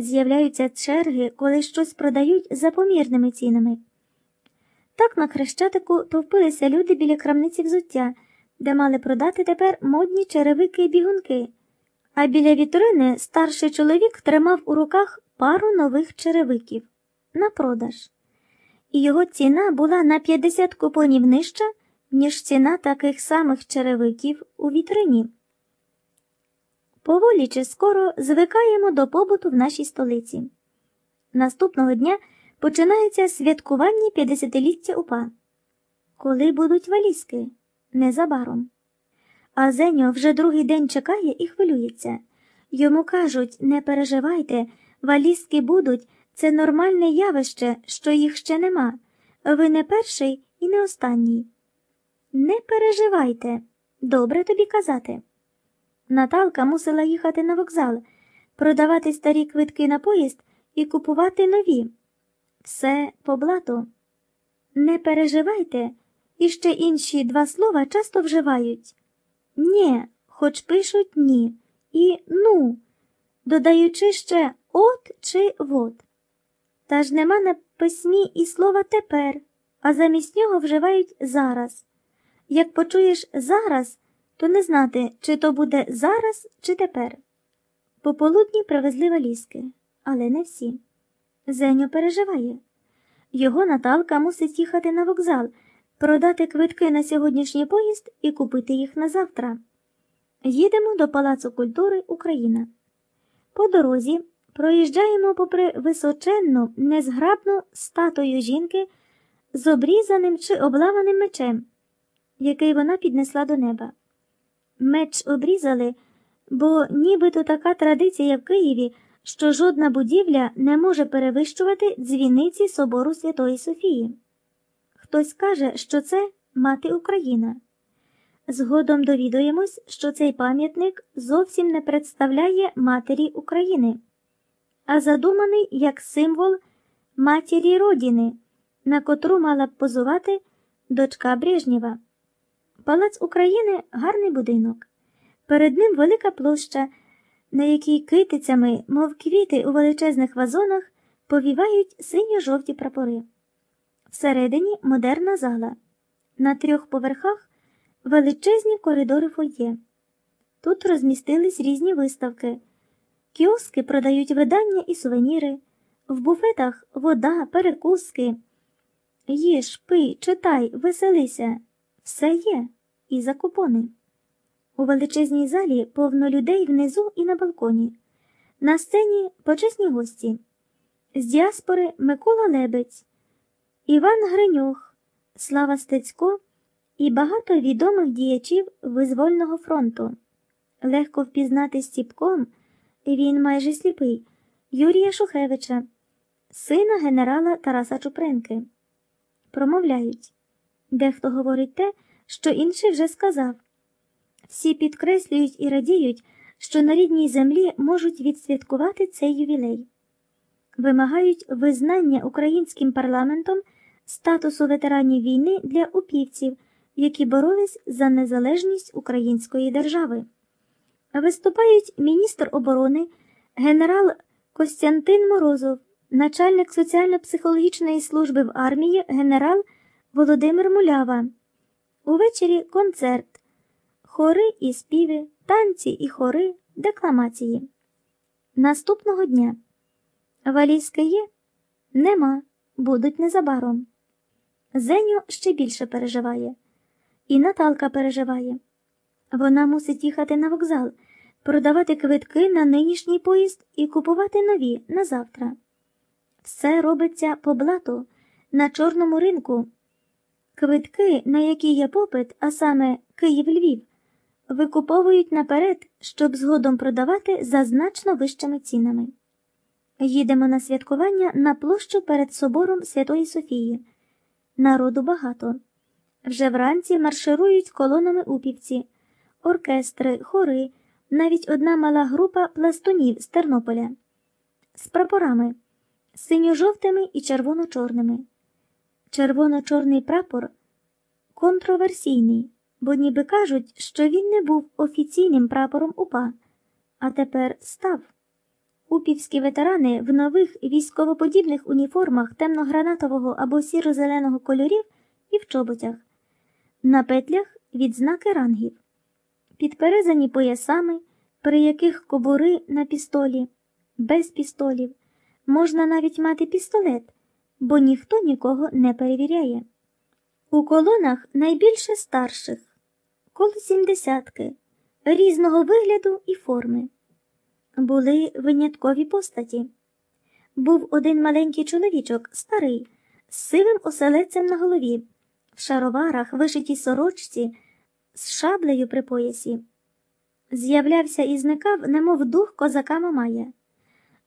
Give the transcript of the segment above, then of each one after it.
З'являються черги, коли щось продають за помірними цінами. Так на хрещатику товпилися люди біля крамниці взуття, де мали продати тепер модні черевики і бігунки, а біля вітрини старший чоловік тримав у руках пару нових черевиків на продаж, і його ціна була на 50 купонів нижча, ніж ціна таких самих черевиків у вітрині. Поволі чи скоро звикаємо до побуту в нашій столиці. Наступного дня починається святкування 50-ліття УПА. Коли будуть валізки? Незабаром. А Зеньо вже другий день чекає і хвилюється. Йому кажуть не переживайте, валізки будуть, це нормальне явище, що їх ще нема. Ви не перший і не останній. Не переживайте, добре тобі казати. Наталка мусила їхати на вокзал, продавати старі квитки на поїзд і купувати нові. Все по блату. Не переживайте, і ще інші два слова часто вживають «нє», хоч пишуть ні, і ну, додаючи ще от чи вот. Та ж нема на письмі і слова тепер, а замість нього вживають зараз. Як почуєш зараз, то не знати, чи то буде зараз, чи тепер. Пополудні привезли валізки, але не всі. Зеню переживає. Його Наталка мусить їхати на вокзал, продати квитки на сьогоднішній поїзд і купити їх на завтра. Їдемо до Палацу культури Україна. По дорозі проїжджаємо попри височенну, незграбну статую жінки з обрізаним чи облаваним мечем, який вона піднесла до неба. Меч обрізали, бо нібито така традиція в Києві, що жодна будівля не може перевищувати дзвіниці собору Святої Софії. Хтось каже, що це мати Україна. Згодом довідуємось, що цей пам'ятник зовсім не представляє матері України, а задуманий як символ матері Родини, на котру мала б позувати дочка Брежнєва. Палац України гарний будинок. Перед ним велика площа, на якій китицями, мов квіти у величезних вазонах, повівають синьо-жовті прапори. Всередині модерна зала. На трьох поверхах величезні коридори фоє. Тут розмістились різні виставки. Кіоски продають видання і сувеніри, в буфетах вода, перекуски. Їж, пий, читай, веселися. Все є і за купони. У величезній залі повно людей внизу і на балконі. На сцені почесні гості. З діаспори Микола Лебець, Іван Гриньох, Слава Стецько і багато відомих діячів Визвольного фронту. Легко впізнати стіпком, він майже сліпий, Юрія Шухевича, сина генерала Тараса Чупринки. Промовляють. Дехто говорить те, що інший вже сказав. Всі підкреслюють і радіють, що на рідній землі можуть відсвяткувати цей ювілей, вимагають визнання українським парламентом статусу ветеранів війни для упівців, які боролись за незалежність української держави. Виступають міністр оборони, генерал Костянтин Морозов, начальник соціально-психологічної служби в армії, генерал Володимир Мулява. Увечері концерт, хори і співи, танці і хори, декламації. Наступного дня валізки є? Нема, будуть незабаром. Зеню ще більше переживає, і Наталка переживає. Вона мусить їхати на вокзал, продавати квитки на нинішній поїзд і купувати нові на завтра. Все робиться по блату на чорному ринку. Квитки, на які є попит, а саме Київ-Львів, викуповують наперед, щоб згодом продавати за значно вищими цінами. Їдемо на святкування на площу перед собором Святої Софії. Народу багато. Вже вранці марширують колонами упівці, оркестри, хори, навіть одна мала група пластунів з Тернополя, з прапорами, синьо-жовтими і червоно-чорними. Червоно-чорний прапор контроверсійний, бо ніби кажуть, що він не був офіційним прапором УПА, а тепер став. Упівські ветерани в нових військовоподібних уніформах темно-гранатового або сіро-зеленого кольорів і в чоботях, на петлях відзнаки рангів, підперезані поясами, при яких кобури на пістолі, без пістолів, можна навіть мати пістолет, бо ніхто нікого не перевіряє. У колонах найбільше старших, коло сімдесятки, різного вигляду і форми. Були виняткові постаті. Був один маленький чоловічок, старий, з сивим оселедцем на голові, в шароварах, вишитій сорочці, з шаблею при поясі. З'являвся і зникав, немов дух козака Мамая,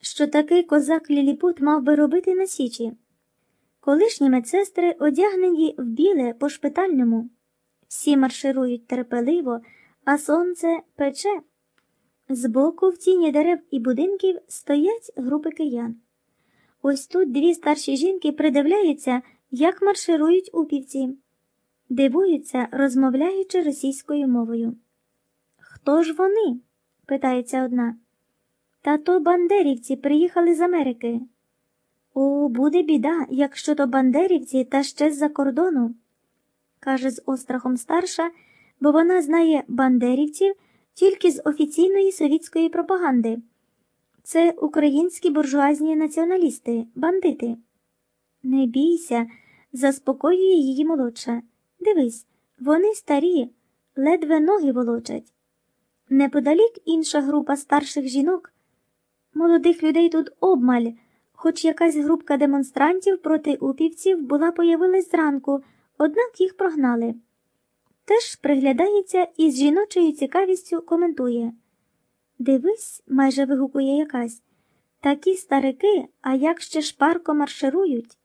що такий козак Ліліпут мав би робити на січі. Колишні медсестри одягнені в біле по шпитальному. Всі марширують терпеливо, а сонце пече. Збоку, в тіні дерев і будинків, стоять групи киян. Ось тут дві старші жінки придивляються, як марширують упівці, дивуються, розмовляючи російською мовою. Хто ж вони? питається одна. Та то бандерівці приїхали з Америки. О, буде біда, якщо то бандерівці та ще з-за кордону, каже з острахом старша, бо вона знає бандерівців тільки з офіційної совітської пропаганди. Це українські буржуазні націоналісти, бандити. Не бійся, заспокоює її молодша. Дивись, вони старі, ледве ноги волочать. Неподалік інша група старших жінок. Молодих людей тут обмаль, хоч якась групка демонстрантів проти упівців була появилась зранку, однак їх прогнали. Теж приглядається і з жіночою цікавістю коментує. Дивись, майже вигукує якась. Такі старики, а як ще шпарко марширують.